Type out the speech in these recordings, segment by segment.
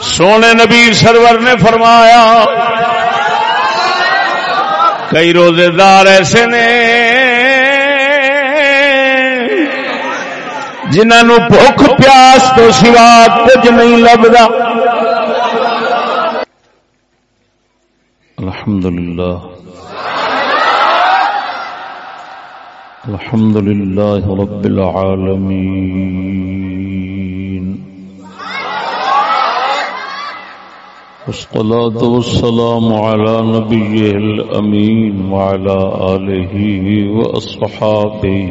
سونے نبی سرور نے فرمایا، کئی روزے دار ایسے نے جنہوں بھوک پیاس تو سوا کچھ نہیں لبدا۔ الحمد للہ الحمد لله رب العالمين والصلاة والسلام على نبيه الأمين وعلى آله وأصحابه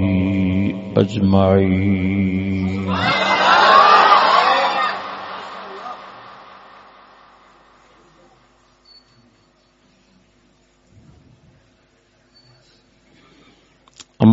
أجمعين.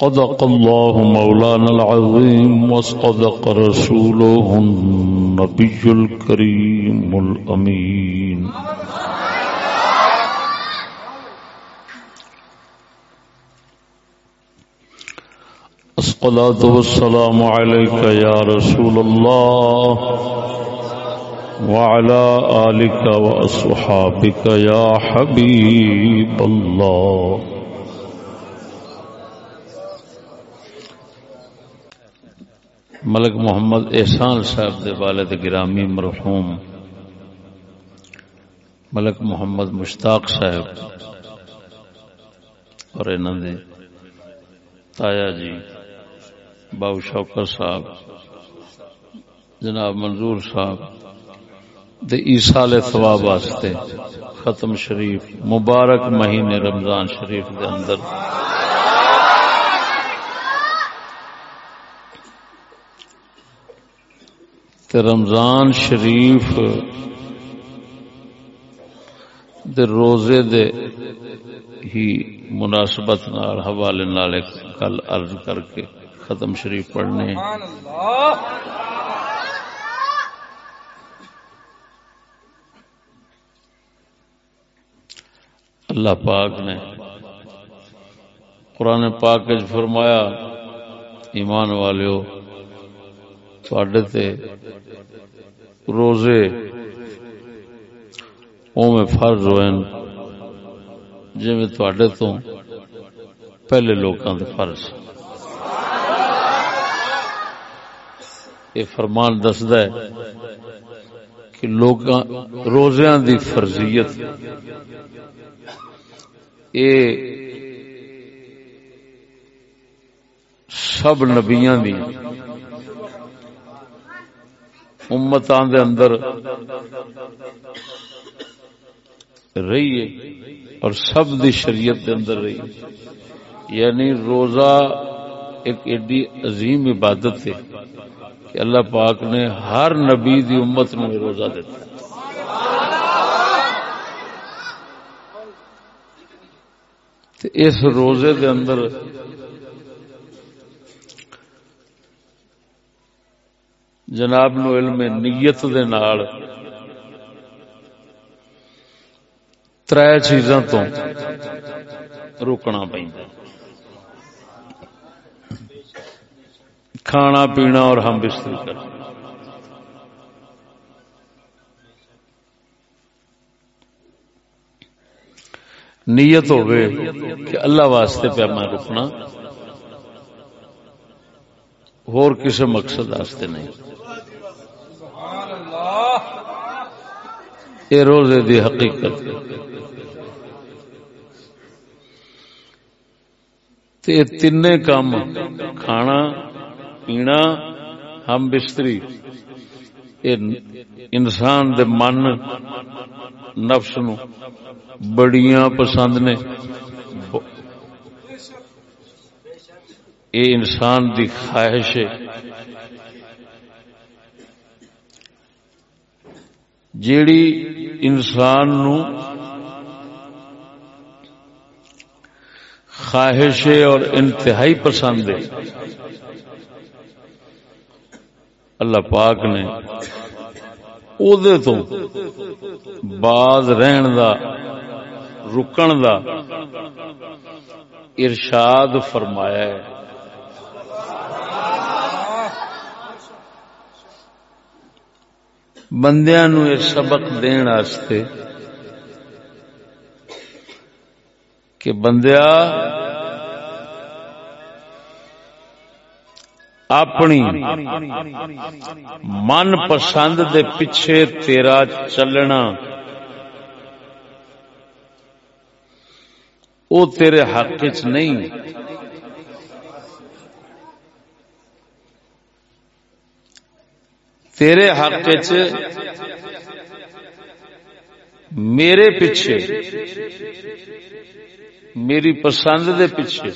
صدق الله مولانا العظيم وصدق رسوله النبي الكريم الأمين. الصلاة والسلام عليك يا رسول الله وعلى آلك وأصحابك يا حبيب الله. ملک محمد احسان صاحب دے والد گرامی مرحوم ملک محمد مشتاق صاحب اور انہوں دے تایا جی باؤ شوکر صاحب، جناب منظور صاحب دے ایسال ثواب واسطے ختم شریف مبارک مہینے رمضان شریف دے اندر تے رمضان شریف دے روزے دے ہی مناسبت نال حوالے نال کل عرض کر کے ختم شریف پڑھنے اللہ۔ پاک نے قرآن پاک فرمایا ایمان والو تے روزے او فرض ہوئے جی میں تو پہلے لوگوں کے فرض۔ یہ فرمان دسد ہے کہ لوگ روزیاں دی فرضیت۔ اے سب نبیاں دی امتان دے اندر رہی ہے اور سب دی شریعت دے اندر رہی ہے یعنی روزہ ایک ایڈی عظیم عبادت ہے کہ اللہ پاک نے ہر نبی دی امت نو روزہ دیتا اس روزے دے اندر جناب نو علم نیت دے نال۔ تر چیزاں تو روکنا پہ کھانا پینا اور ہم بستری کرنا۔ نیت ہوئے کہ اللہ واسطے پہ میں رکنا۔ اور کسی مقصد واسطے نہیں یہ روزے دی حقیقت تین کام کھانا پینا ہم بستری انسان دے من نفس نو بڑیاں پسند نے یہ انسان دی خواہش ہے۔ جیڑی انسان نو خواہش اور انتہائی پسند ہے۔ اللہ پاک نے تو باز رہن دا، رکن دا ارشاد فرمایا ہے۔ بندیا نو یہ سبق دین آستے کہ بندیا اپنی من پسند دے پیچھے تیرا چلنا وہ تیرے حق چ نہیں۔ تیرے حق چ میرے پیچھے، میری پسند دے پیچھے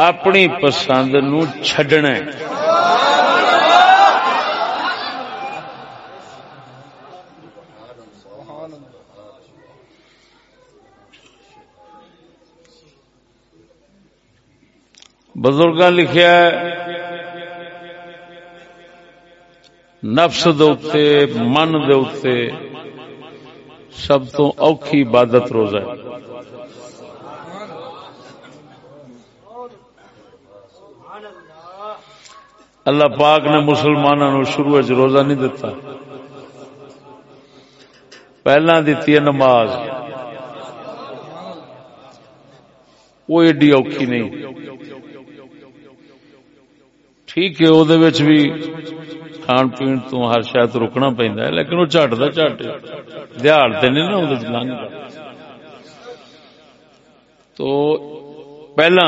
اپنی پسند نو چھڈنا بزرگ لکھا نفس دے من دے سب تو اوکھی عبادت روزہ اللہ پاک نے مسلمانوں شروع روزہ نہیں دتا۔ پہلا دیتی ہے نماز۔ وہ ایڈی اوکھی نہیں۔ ٹھیک ہے وہ بھی کھان پی تو ہر شاید رکنا پہنتا ہے لیکن وہ چٹ دا چٹ دیہڑ تو نہیں نا لنگ تو پہلا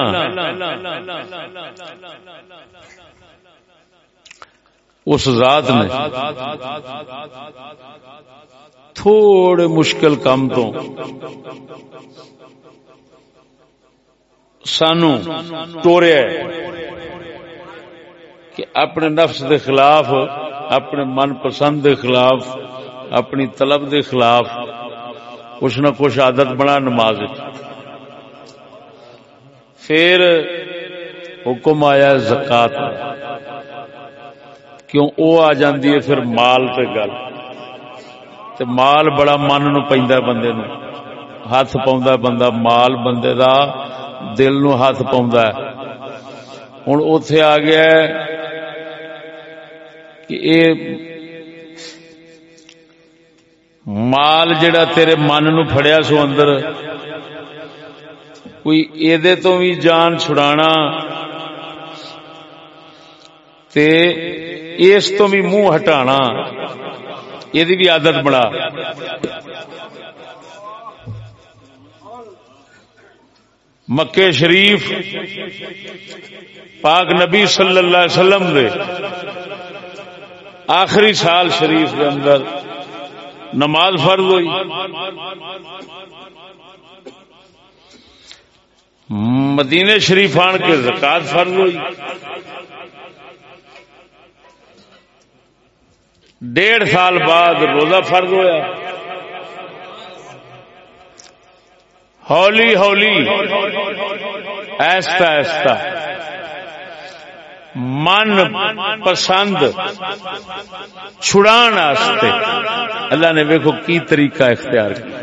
اس ذات نے تھوڑے مشکل کام تو سانو ٹوریا کہ اپنے نفس دے خلاف، اپنے من پسند دے خلاف، اپنی طلب دے خلاف کچھ نہ کچھ عادت بنا نماز پھر حکم آیا زکات کیوں او آ جاندی ہے پھر مال پہ گل۔ تے مال بڑا من نو پیندا بندے نو۔ ہاتھ پاوندا بندہ، مال بندے دا دل نو ہاتھ پاوندا ہے۔ ہن اوتھے آ گیا ہے کہ اے مال جڑا تیرے من نو پھڑیا سو اندر، کوئی ایدے تو بھی جان چھڑانا تے اس تو بھی منہ ہٹانا یہ بھی عادت بڑا مکے شریف پاک نبی صلی اللہ علیہ وسلم دے۔ آخری سال شریف کے اندر نماز فرض ہوئی۔ مدینے شریف آن کے زکات فرض ہوئی۔ ڈیڑھ سال بعد روزہ فرض ہوا ہولی ہولی ایستا ایستا من پسند چھڑان آستے اللہ نے ویکو کی طریقہ اختیار کیا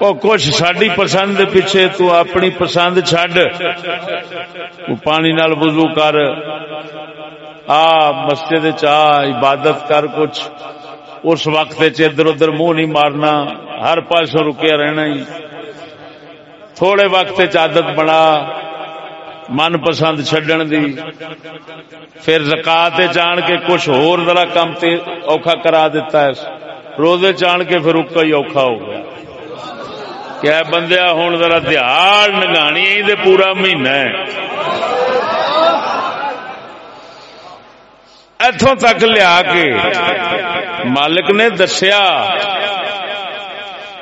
وہ کچھ ساری پسند پیچھے تو اپنی پسند چڈ پانی نال وضو کر آ مسجد چاہ عبادت کر کچھ اس وقت ادھر ادھر منہ نہیں مارنا ہر پاسوں رکیا رہنا ہی تھوڑے وقت عادت بنا من پسند چڈن دی پھر زکات جان کے کچھ ہور ذرا کم تے اوکھا کرا دیتا ہے روزے چان کے پھر اکا ہی اوکھا ہو گیا کیا بندیا ہوں ذرا دیہڑ نگانی دے پورا مہینہ اتوں تک لیا کے مالک نے دسیا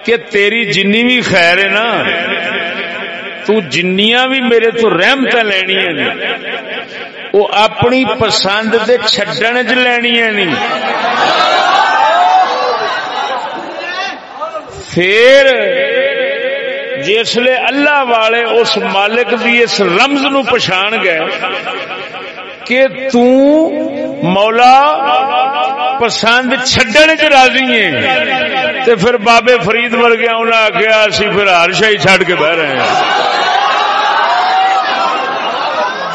کہ تیری جنی بھی خیر ہے نا تو جنیاں بھی میرے تو رحمت لینی وہ اپنی پسند دے چھڈن چ لینی نہیں پھر جسے اللہ والے اس مالک دی اس رمز نو پچھان گئے کہ تو مولا پسند چڈن چ راضی ہے تے پھر بابے فرید ورگیا انہیں آخیا اسی پھر ہر شاہی چڈ کے بہ رہے ہیں۔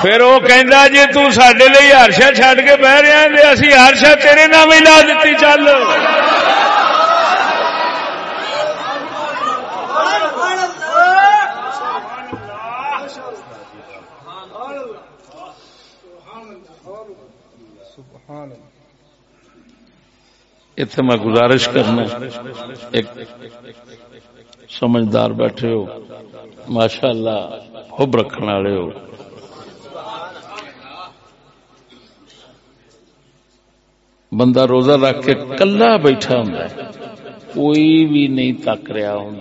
پھر وہ کہہ جی تے لیے ہرشا چڈ کے بہ رہے ہیں اسی ہرشا تیرے نام ہی لا دیتی چل۔ اتنے میں گزارش کرنا ایک سمجھدار بیٹھے ہو۔ ماشاء اللہ حب رکھنے والے ہو۔ بندہ روزہ رکھ کے کلا بیٹھا ہوں کوئی بھی نہیں تک رہا ہوں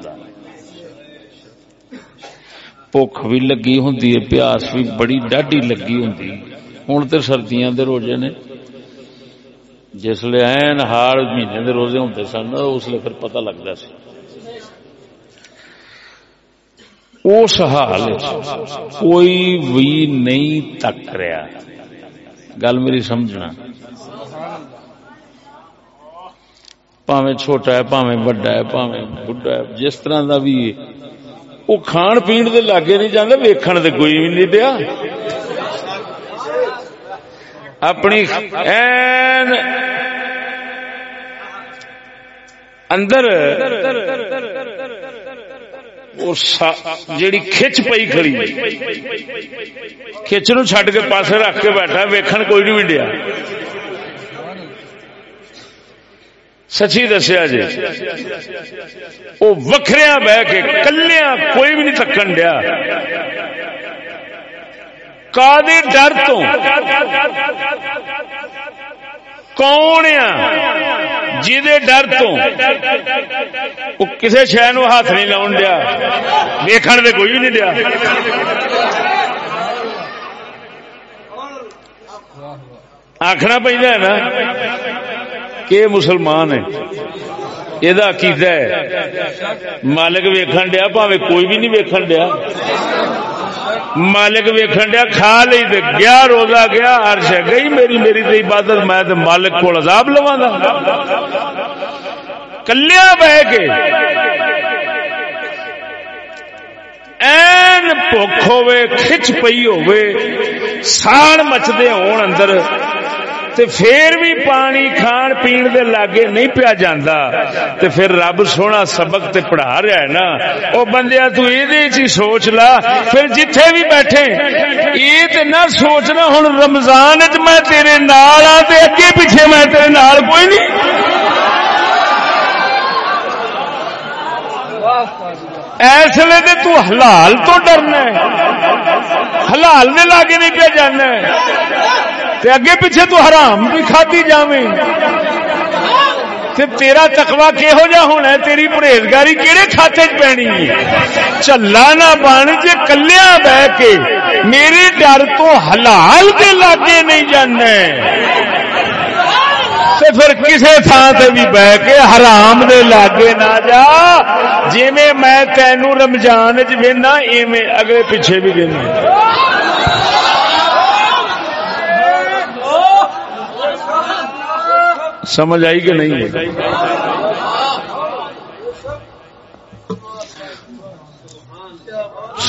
بخ بھی لگی ہوں پیاس بھی بڑی ڈاڈی لگی ہوں ہوں تو سردیاں دے روزے نے۔ جس لیے این ہار مہینے دے روزے ہوں سن، اس لیے پھر پتہ لگتا سی۔ اس حال کوئی بھی نہیں تک رہا۔ گل میری سمجھنا۔ پاویں چھوٹا ہے، پاویں بڑا ہے، پاویں بڈا ہے۔ جس طرح دا بھی وہ کھان پین دے لاگے نہیں جانا ویکھن دے کوئی بھی نہیں دیا۔ اپنی این اندر جیڑی کھچ پئی کھڑی کھچ نو چھڈ کے پاسے رکھ کے بیٹھا ویکھن کوئی نہیں ونڈیا سچی دسیا جی۔ وہ وکھریا بہ کے کلیا کوئی بھی نہیں تکن دیا۔ کا ڈر تو۔ کون جی ڈر تو۔ کسی شہ نو ہاتھ نہیں لاؤن دیا۔ ویکن دے کوئی بھی نہیں دیا۔ آخنا پہ نا۔ کہ مسلمان ہے یہ عقیدہ ہے۔ مالک ویکھن دیا، پاوے کوئی بھی نہیں ویکھن دیا۔ مالک ویکھن دیا، کھا لی تے گیا، روزہ گیا ہر شہ گئی میری میری تے عبادت، میں تے مالک کو عذاب لوا دا۔ کلیا بہ کے این بھوک ہوے کھچ پئی ہوے ساڑ مچدے ہون اندر تے پھر بھی پانی کھان پین دے لاگے نہیں پیا جاندا۔ تے پھر رب سونا سبق تے پڑھا رہا ہے نا۔ او بندیا تو اے چی سوچ لا۔ پھر جتھے بھی بیٹھے یہ تے نہ سوچنا، ہن رمضان وچ میں تیرے نال آ تے اگے پیچھے میں تیرے نال کوئی نہیں۔ اس لیے تو حلال تو ڈرنا حلال نے لاگے نہیں پیا جانا۔ اگے پیچھے تو حرام بھی کھاتی جاویں تیرا تقوی کہہو جا ہونا تیری پرہیزگاری کہڑے کھاتے چ پینی چلا نہ بن، جے کلیا بہ کے میرے ڈر تو حلال کے لاگے نہیں جانا پھر کسی تھان سے بھی بہ کے حرام دے لاگے نہ جا۔ جی میں تینو رمضان چنا ایویں اگلے پیچھے بھی دینا سمجھ آئی کہ نہیں؟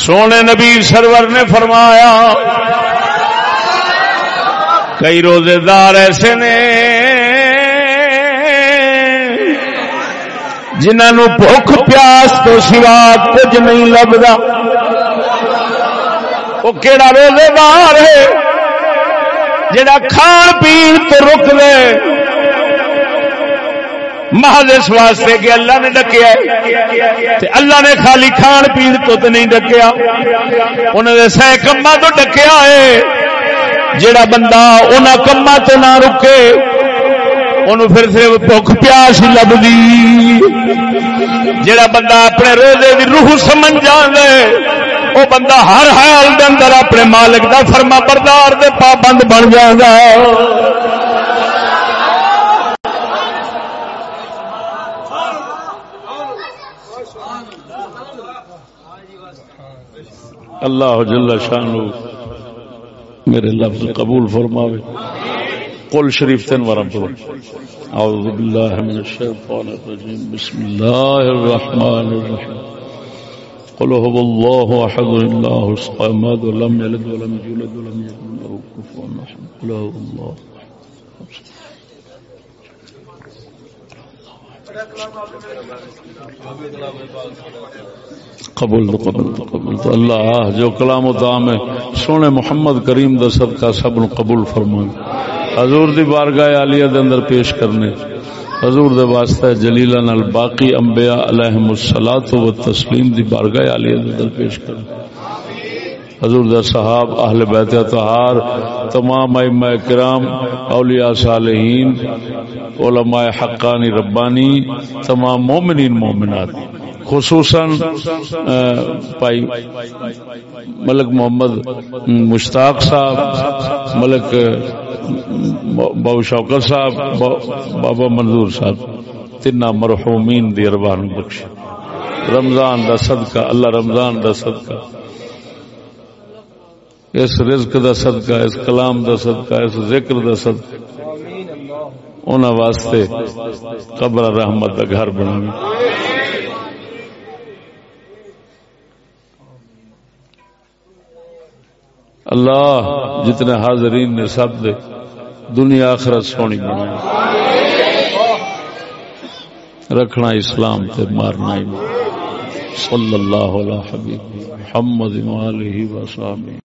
سونے نبی سرور نے فرمایا، کئی روزے دار ایسے نے جنہوں بھوک پیاس تو سوا کچھ نہیں لبدا۔ وہ کہڑا روزے دار ہے جڑا کھان پین تو رک لے محض اس واسطے کہ اللہ نے ڈکیا اللہ نے خالی کھان پین تو نہیں ڈکیا۔ انہوں نے سہ کما تو ڈکیا ہے۔ جڑا بندہ انہوں کما تو نہ رکے، انہوں پھر صرف بھوک پیاس ہی لبدی جڑا بندہ اپنے روزے کی روح سمجھ جان وہ بندہ ہر حال دے اندر اپنے مالک دا فرما بردار دے پابند بن جائے اللہ جل شان میرے لفظ قبول فرماوے۔ قل شریف تین ورم پڑھو۔ اعوذ باللہ من الشیطان الرجیم۔ بسم اللہ الرحمن الرحیم۔ قل هو الله احد الله الصمد ولم يلد ولم يولد ولم يكن له كفوا احد۔ قل هو الله قبول تو قبول تو قبول تو اللہ جو کلام و دام ہے سونے محمد کریم دا صدقہ سب قبول فرمائے۔ حضور دی بارگاہ عالیہ دے اندر پیش کرنے۔ حضور دے واسطے جلیلہ نال باقی انبیاء علیہم الصلات و تسلیم دی بارگاہ علی دے اندر پیش کر حضور دے صحاب، اہل بیت اطہار، تمام ائمہ کرام، اولیاء صالحین، علماء حقانی ربانی، تمام مومنین مومنات، خصوصاً پائی ملک محمد مشتاق صاحب، ملک بابو شوکت صاحب بابا منظور صاحب تین مرحومین دی اربان بخش۔ رمضان دا صدقہ، اللہ رمضان دا صدقہ۔ اس رزق دا صدقہ، اس کلام دا صدقہ، اس ذکر دا صدقہ۔ انہوں واسطے قبر رحمت دا گھر بنا اللہ جتنے حاضرین نے سب دے، دنیا آخرت سونی بنائی رکھنا اسلام تے مارنا صلی اللہ علیہ حبیب محمد و علیہ وسلم